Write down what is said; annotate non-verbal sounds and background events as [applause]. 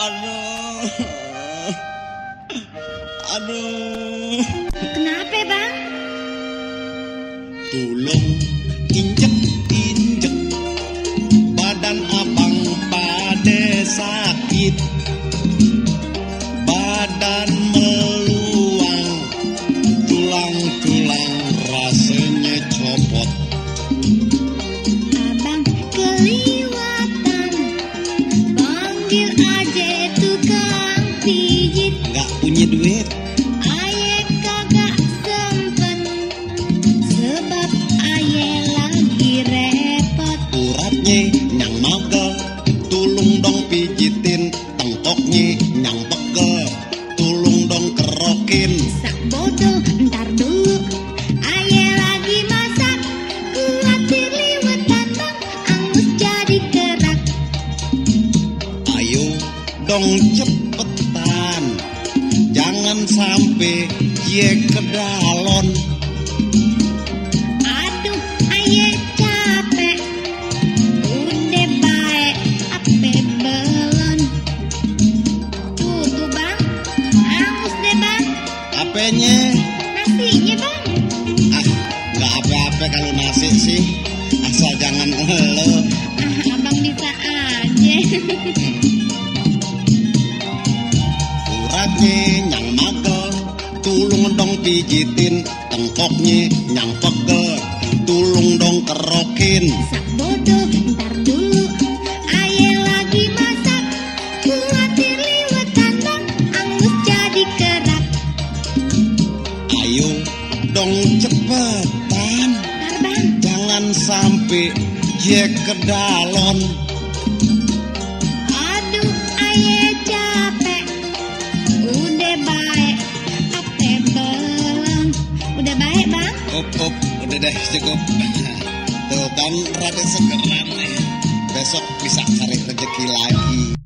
Aduh. Aduh. Kenapa bang? Tulung injek injek badan abang pada sakit badan meluang tulang-tulang rasanya copot Abang keliwatan Panggil aja punya duit. Aye kagak sempet Sebab aye lagi repot. Uratnya nyang magel tulung dong pijitin tengkoknya nyang pegel tulung dong kerokin. Sak bodoh ntar dulu. Aye lagi masak Kuatir liwetan bang Angus jadi kerak. Ayo dong cepetan jangan sampai ye kedalon. Aduh aye capek. Udah baik ape belon. Tuh tuh bang. Angus deh bang. Apanya Nasinya bang. Ah nggak apa-apa kalau nasi sih. Asal jangan lo Ah abang bisa aja [laughs] pijitin tengkoknya nyang pegel tulung dong kerokin. Sak bodoh ntar dulu Aye lagi masak. Kuatir liwetan bang Angus jadi kerak. Ayo dong cepetan Ntar bang jangan sampai ye kedalon. Aduh aye capek. Udah baik Up, udah deh cukup. [laughs] Tuh kan rada segeran nih. Besok bisa cari rezeki lagi.